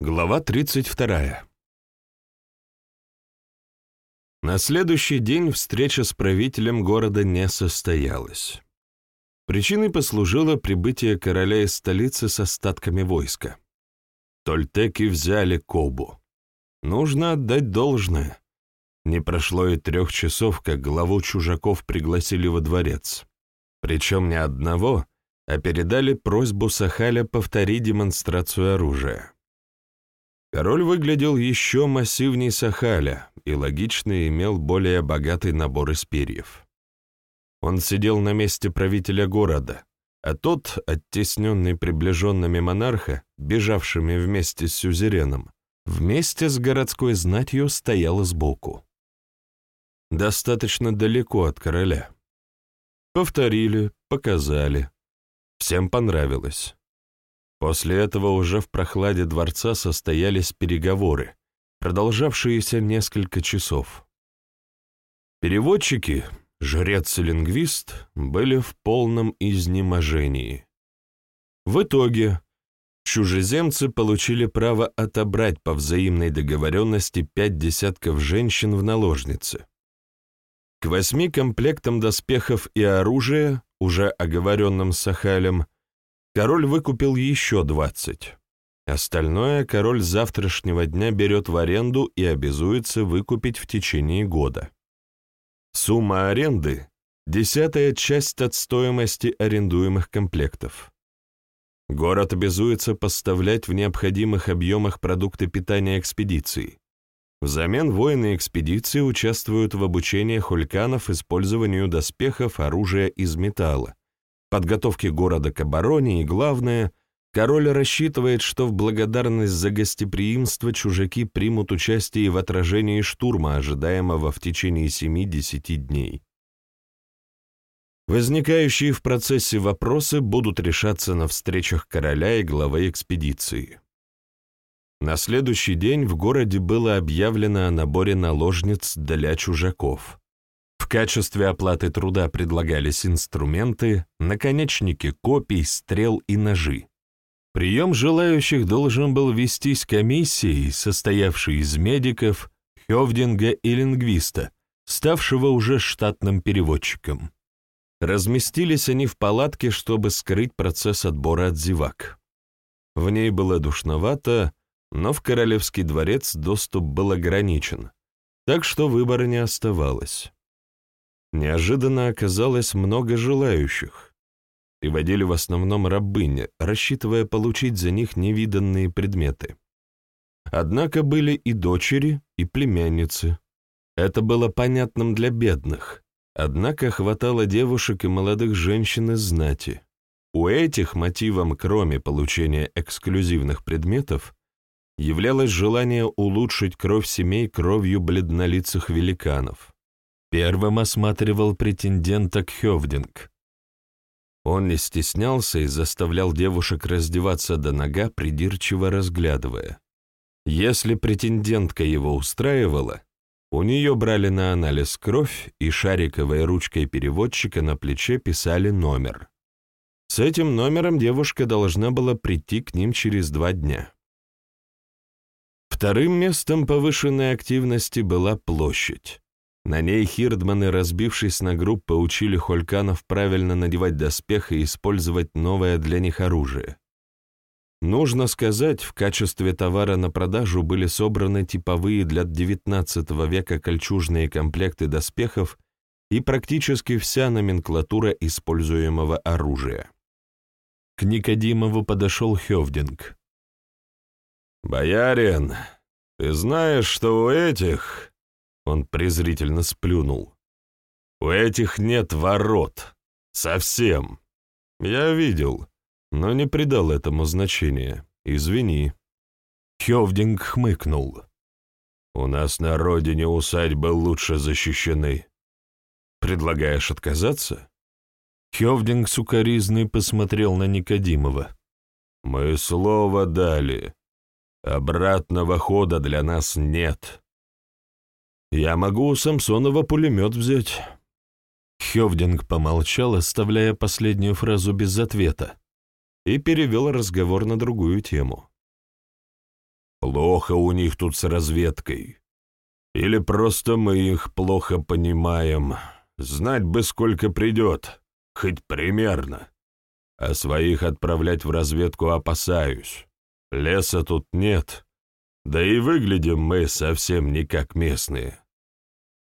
Глава 32. На следующий день встреча с правителем города не состоялась. Причиной послужило прибытие короля из столицы с остатками войска. Тольтеки взяли Кобу. Нужно отдать должное. Не прошло и трех часов, как главу чужаков пригласили во дворец. Причем не одного, а передали просьбу Сахаля повторить демонстрацию оружия. Король выглядел еще массивней Сахаля и логично имел более богатый набор из перьев. Он сидел на месте правителя города, а тот, оттесненный приближенными монарха, бежавшими вместе с сюзереном, вместе с городской знатью стоял сбоку. Достаточно далеко от короля. Повторили, показали. Всем понравилось. После этого уже в прохладе дворца состоялись переговоры, продолжавшиеся несколько часов. Переводчики, жрец и лингвист, были в полном изнеможении. В итоге чужеземцы получили право отобрать по взаимной договоренности пять десятков женщин в наложнице. К восьми комплектам доспехов и оружия, уже оговоренным Сахалем, Король выкупил еще двадцать. Остальное король завтрашнего дня берет в аренду и обязуется выкупить в течение года. Сумма аренды – десятая часть от стоимости арендуемых комплектов. Город обязуется поставлять в необходимых объемах продукты питания экспедиции. Взамен воины экспедиции участвуют в обучении хульканов использованию доспехов, оружия из металла, подготовки города к обороне и, главное, король рассчитывает, что в благодарность за гостеприимство чужаки примут участие в отражении штурма, ожидаемого в течение 7-10 дней. Возникающие в процессе вопросы будут решаться на встречах короля и главы экспедиции. На следующий день в городе было объявлено о наборе наложниц для чужаков. В качестве оплаты труда предлагались инструменты, наконечники копий, стрел и ножи. Прием желающих должен был вестись комиссией, состоявшей из медиков, хёвдинга и лингвиста, ставшего уже штатным переводчиком. Разместились они в палатке, чтобы скрыть процесс отбора от зевак. В ней было душновато, но в королевский дворец доступ был ограничен, так что выбора не оставалось. Неожиданно оказалось много желающих. Приводили в основном рабыни, рассчитывая получить за них невиданные предметы. Однако были и дочери, и племянницы. Это было понятным для бедных, однако хватало девушек и молодых женщин из знати. У этих мотивом, кроме получения эксклюзивных предметов, являлось желание улучшить кровь семей кровью бледнолицых великанов. Первым осматривал претендента Кхёвдинг. Он не стеснялся и заставлял девушек раздеваться до нога, придирчиво разглядывая. Если претендентка его устраивала, у нее брали на анализ кровь и шариковой ручкой переводчика на плече писали номер. С этим номером девушка должна была прийти к ним через два дня. Вторым местом повышенной активности была площадь. На ней хирдманы, разбившись на группы, учили хольканов правильно надевать доспех и использовать новое для них оружие. Нужно сказать, в качестве товара на продажу были собраны типовые для XIX века кольчужные комплекты доспехов и практически вся номенклатура используемого оружия. К Никодимову подошел Хевдинг. «Боярин, ты знаешь, что у этих...» Он презрительно сплюнул. «У этих нет ворот. Совсем. Я видел, но не придал этому значения. Извини». Хёвдинг хмыкнул. «У нас на родине усадьбы лучше защищены. Предлагаешь отказаться?» Хёвдинг сукоризный посмотрел на Никодимова. «Мы слово дали. Обратного хода для нас нет. Я могу у Самсонова пулемет взять». Хевдинг помолчал, оставляя последнюю фразу без ответа, и перевел разговор на другую тему. Плохо у них тут с разведкой. Или просто мы их плохо понимаем. Знать бы, сколько придет, хоть примерно. А своих отправлять в разведку опасаюсь. Леса тут нет, да и выглядим мы совсем не как местные.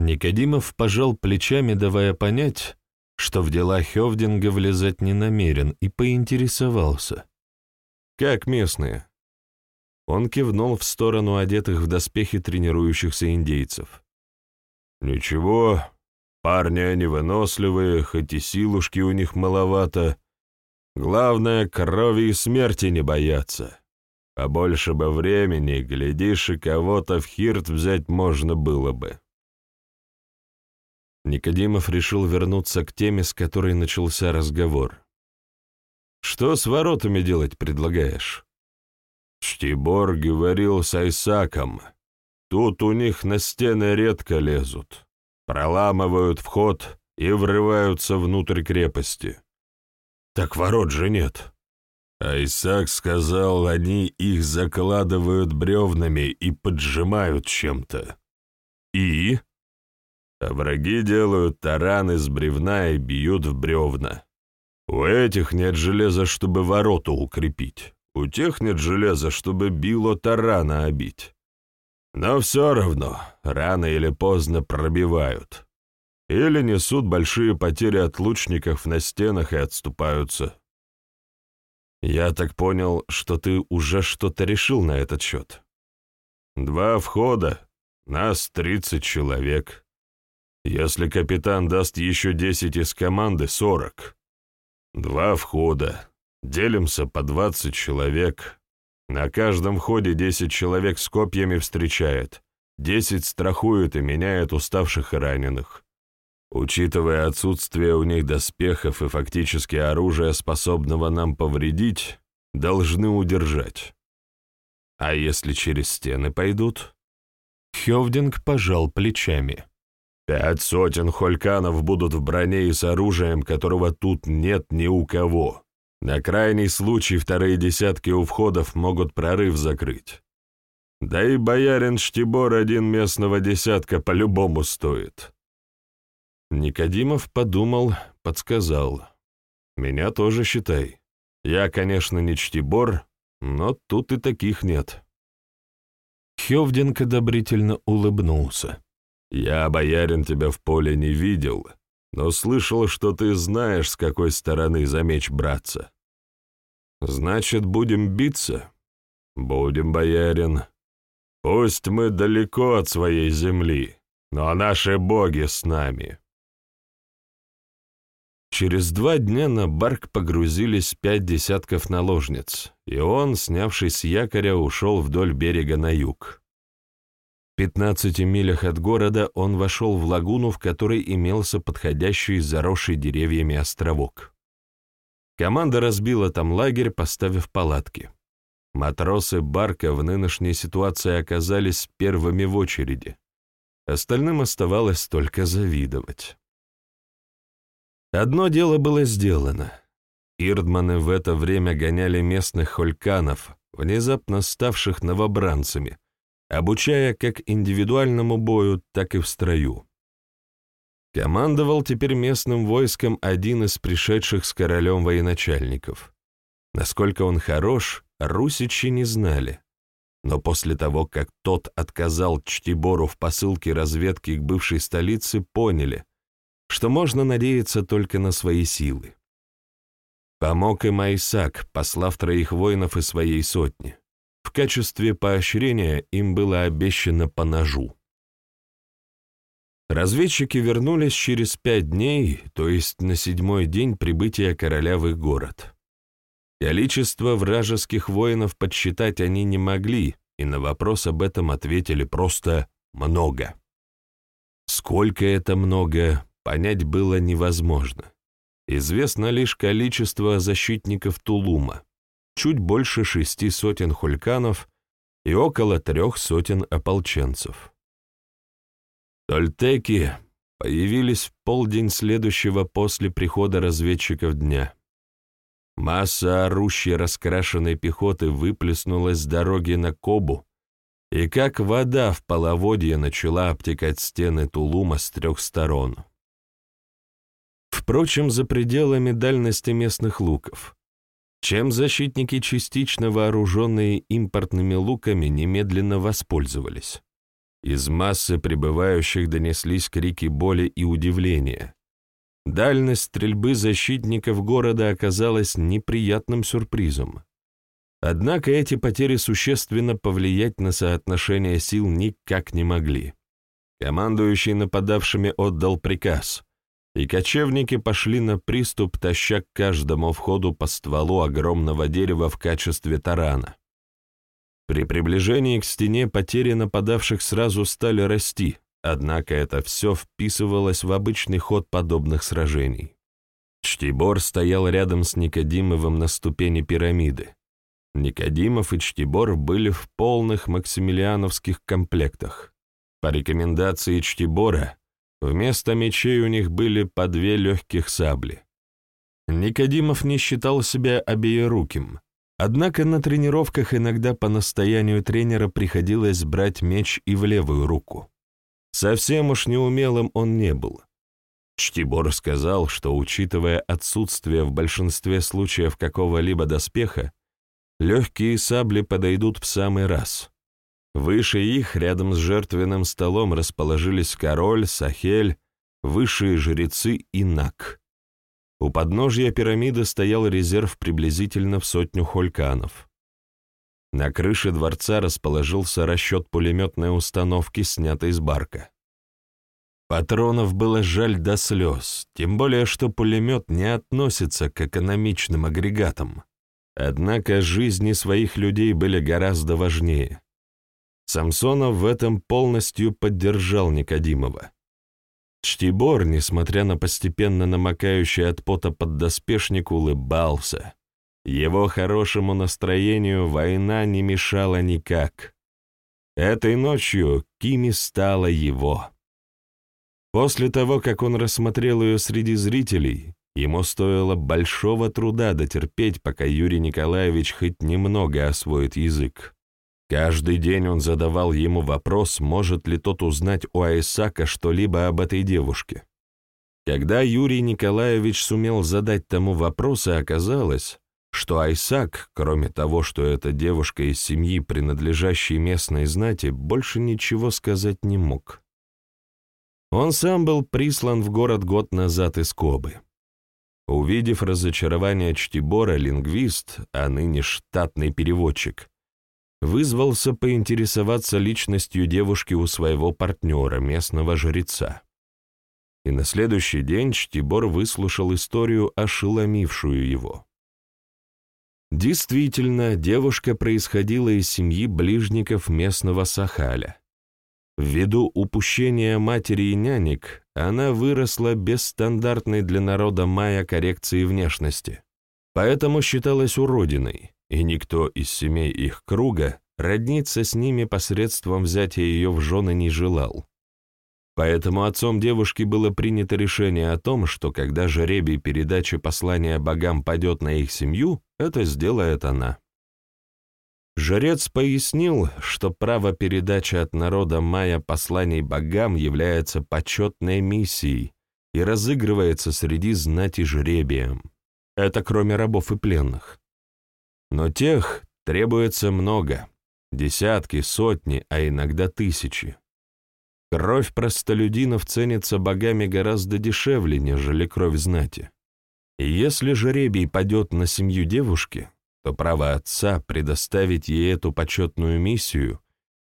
Никодимов пожал плечами, давая понять, что в дела Хевдинга влезать не намерен, и поинтересовался. «Как местные?» Он кивнул в сторону одетых в доспехи тренирующихся индейцев. «Ничего, парни они выносливые, хоть и силушки у них маловато. Главное, крови и смерти не бояться. Побольше бы времени, глядишь, и кого-то в хирт взять можно было бы». Никодимов решил вернуться к теме, с которой начался разговор. «Что с воротами делать предлагаешь?» Штибор говорил с Айсаком. Тут у них на стены редко лезут. Проламывают вход и врываются внутрь крепости. Так ворот же нет. Айсак сказал, они их закладывают бревнами и поджимают чем-то. И? А враги делают таран из бревна и бьют в бревна. У этих нет железа, чтобы ворота укрепить. У тех нет железа, чтобы било тарана обить. Но все равно, рано или поздно пробивают. Или несут большие потери от лучников на стенах и отступаются. Я так понял, что ты уже что-то решил на этот счет. Два входа, нас тридцать человек. Если капитан даст еще десять из команды, сорок. Два входа, Делимся по двадцать человек. На каждом входе десять человек с копьями встречает, десять страхует и меняет уставших и раненых. Учитывая отсутствие у них доспехов и фактически оружия, способного нам повредить, должны удержать. А если через стены пойдут? Хевдинг пожал плечами. Пять сотен хольканов будут в броне и с оружием, которого тут нет ни у кого. На крайний случай вторые десятки у входов могут прорыв закрыть. Да и боярин Штибор один местного десятка по-любому стоит. Никодимов подумал, подсказал. «Меня тоже считай. Я, конечно, не Чтибор, но тут и таких нет». Хевдинг одобрительно улыбнулся. «Я, боярин, тебя в поле не видел, но слышал, что ты знаешь, с какой стороны за меч браться. Значит, будем биться? Будем, боярин. Пусть мы далеко от своей земли, но наши боги с нами. Через два дня на барк погрузились пять десятков наложниц, и он, снявшись с якоря, ушел вдоль берега на юг. В пятнадцати милях от города он вошел в лагуну, в которой имелся подходящий заросший деревьями островок. Команда разбила там лагерь, поставив палатки. Матросы Барка в нынешней ситуации оказались первыми в очереди. Остальным оставалось только завидовать. Одно дело было сделано. Ирдманы в это время гоняли местных хольканов, внезапно ставших новобранцами, обучая как индивидуальному бою, так и в строю. Командовал теперь местным войском один из пришедших с королем военачальников. Насколько он хорош, русичи не знали. Но после того, как тот отказал Чтибору в посылке разведки к бывшей столице, поняли, что можно надеяться только на свои силы. Помог и Майсак, послав троих воинов из своей сотни. Качестве поощрения им было обещано по ножу. Разведчики вернулись через пять дней, то есть на седьмой день прибытия короля в их город. Количество вражеских воинов подсчитать они не могли, и на вопрос об этом ответили просто «много». Сколько это много, понять было невозможно. Известно лишь количество защитников Тулума, чуть больше шести сотен хульканов и около трех сотен ополченцев. Тольтеки появились в полдень следующего после прихода разведчиков дня. Масса орущей раскрашенной пехоты выплеснулась с дороги на Кобу и как вода в половодье начала обтекать стены Тулума с трех сторон. Впрочем, за пределами дальности местных луков, чем защитники, частично вооруженные импортными луками, немедленно воспользовались. Из массы прибывающих донеслись крики боли и удивления. Дальность стрельбы защитников города оказалась неприятным сюрпризом. Однако эти потери существенно повлиять на соотношение сил никак не могли. Командующий нападавшими отдал приказ, и кочевники пошли на приступ, таща к каждому входу по стволу огромного дерева в качестве тарана. При приближении к стене потери нападавших сразу стали расти, однако это все вписывалось в обычный ход подобных сражений. Чтибор стоял рядом с Никодимовым на ступени пирамиды. Никодимов и Чтибор были в полных максимилиановских комплектах. По рекомендации Чтибора, вместо мечей у них были по две легких сабли. Никодимов не считал себя обееруким, Однако на тренировках иногда по настоянию тренера приходилось брать меч и в левую руку. Совсем уж неумелым он не был. Чтибор сказал, что, учитывая отсутствие в большинстве случаев какого-либо доспеха, легкие сабли подойдут в самый раз. Выше их, рядом с жертвенным столом, расположились король, сахель, высшие жрецы и наг. У подножья пирамиды стоял резерв приблизительно в сотню хольканов. На крыше дворца расположился расчет пулеметной установки, снятой с барка. Патронов было жаль до слез, тем более что пулемет не относится к экономичным агрегатам. Однако жизни своих людей были гораздо важнее. Самсонов в этом полностью поддержал Никодимова. Чтибор, несмотря на постепенно намокающий от пота поддоспешник, улыбался. Его хорошему настроению война не мешала никак. Этой ночью Кими стала его. После того, как он рассмотрел ее среди зрителей, ему стоило большого труда дотерпеть, пока Юрий Николаевич хоть немного освоит язык. Каждый день он задавал ему вопрос, может ли тот узнать у Айсака что-либо об этой девушке. Когда Юрий Николаевич сумел задать тому вопрос, и оказалось, что Айсак, кроме того, что эта девушка из семьи, принадлежащей местной знати, больше ничего сказать не мог. Он сам был прислан в город год назад из Кобы. Увидев разочарование Чтибора, лингвист, а ныне штатный переводчик, вызвался поинтересоваться личностью девушки у своего партнера, местного жреца. И на следующий день Чтибор выслушал историю, ошеломившую его. Действительно, девушка происходила из семьи ближников местного Сахаля. Ввиду упущения матери и нянек, она выросла без стандартной для народа майя коррекции внешности, поэтому считалась уродиной, и никто из семей их круга родниться с ними посредством взятия ее в жены не желал. Поэтому отцом девушки было принято решение о том, что когда жеребий передачи послания богам падет на их семью, это сделает она. Жрец пояснил, что право передачи от народа майя посланий богам является почетной миссией и разыгрывается среди знати жребием. Это кроме рабов и пленных. Но тех требуется много, десятки, сотни, а иногда тысячи. Кровь простолюдинов ценится богами гораздо дешевле, нежели кровь знати. И если жребий падет на семью девушки, то право отца предоставить ей эту почетную миссию,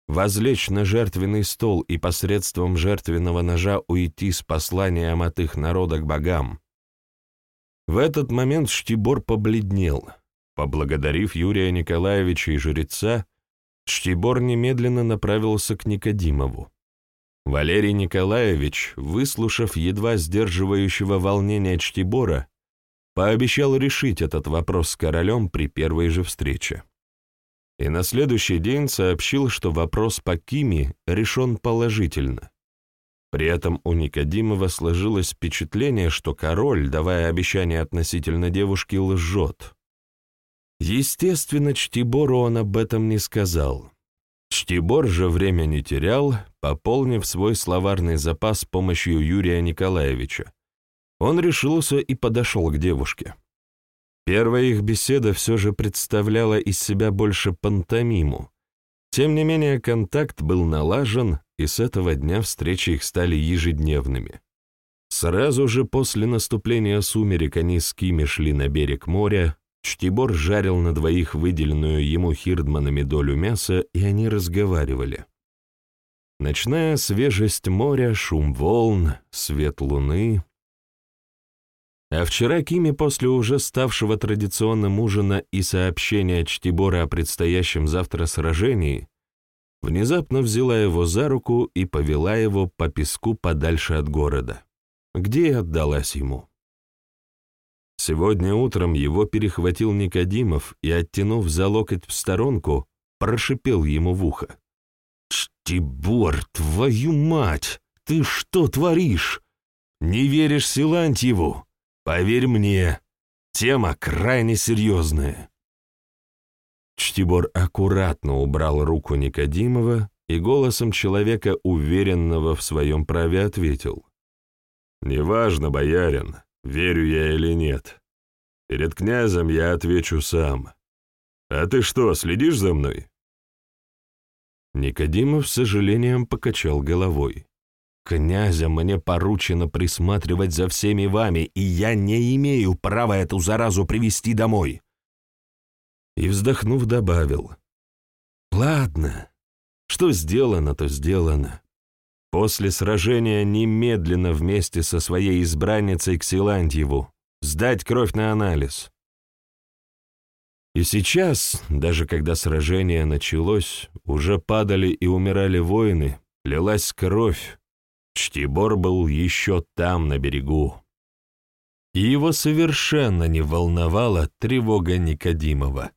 возлечь на жертвенный стол и посредством жертвенного ножа уйти с посланием от их народа к богам. В этот момент Штибор побледнел. Поблагодарив Юрия Николаевича и жреца, Штибор немедленно направился к Никодимову. Валерий Николаевич, выслушав едва сдерживающего волнения Чтибора, пообещал решить этот вопрос с королем при первой же встрече. И на следующий день сообщил, что вопрос по Киме решен положительно. При этом у Никодимова сложилось впечатление, что король, давая обещание относительно девушки, лжет. Естественно, Чтибору он об этом не сказал. Чтибор же время не терял, пополнив свой словарный запас с помощью Юрия Николаевича. Он решился и подошел к девушке. Первая их беседа все же представляла из себя больше пантомиму. Тем не менее, контакт был налажен, и с этого дня встречи их стали ежедневными. Сразу же после наступления сумерек они с Кими шли на берег моря, Чтибор жарил на двоих выделенную ему хирдманами долю мяса, и они разговаривали. Ночная свежесть моря, шум волн, свет луны. А вчера Кими после уже ставшего традиционным ужина и сообщения Чтибора о предстоящем завтра сражении внезапно взяла его за руку и повела его по песку подальше от города, где и отдалась ему. Сегодня утром его перехватил Никодимов и, оттянув за локоть в сторонку, прошипел ему в ухо. «Чтибор, твою мать! Ты что творишь? Не веришь Силантьеву? Поверь мне, тема крайне серьезная». Чтибор аккуратно убрал руку Никодимова и голосом человека, уверенного в своем праве, ответил. «Неважно, боярин, верю я или нет. Перед князем я отвечу сам. А ты что, следишь за мной?» Никодимов с сожалением покачал головой. «Князя мне поручено присматривать за всеми вами, и я не имею права эту заразу привести домой и, вздохнув, добавил. «Ладно, что сделано, то сделано. После сражения немедленно вместе со своей избранницей к Силантьеву сдать кровь на анализ». И сейчас, даже когда сражение началось, уже падали и умирали воины, лилась кровь. Чтибор был еще там, на берегу. И его совершенно не волновала тревога Никодимова.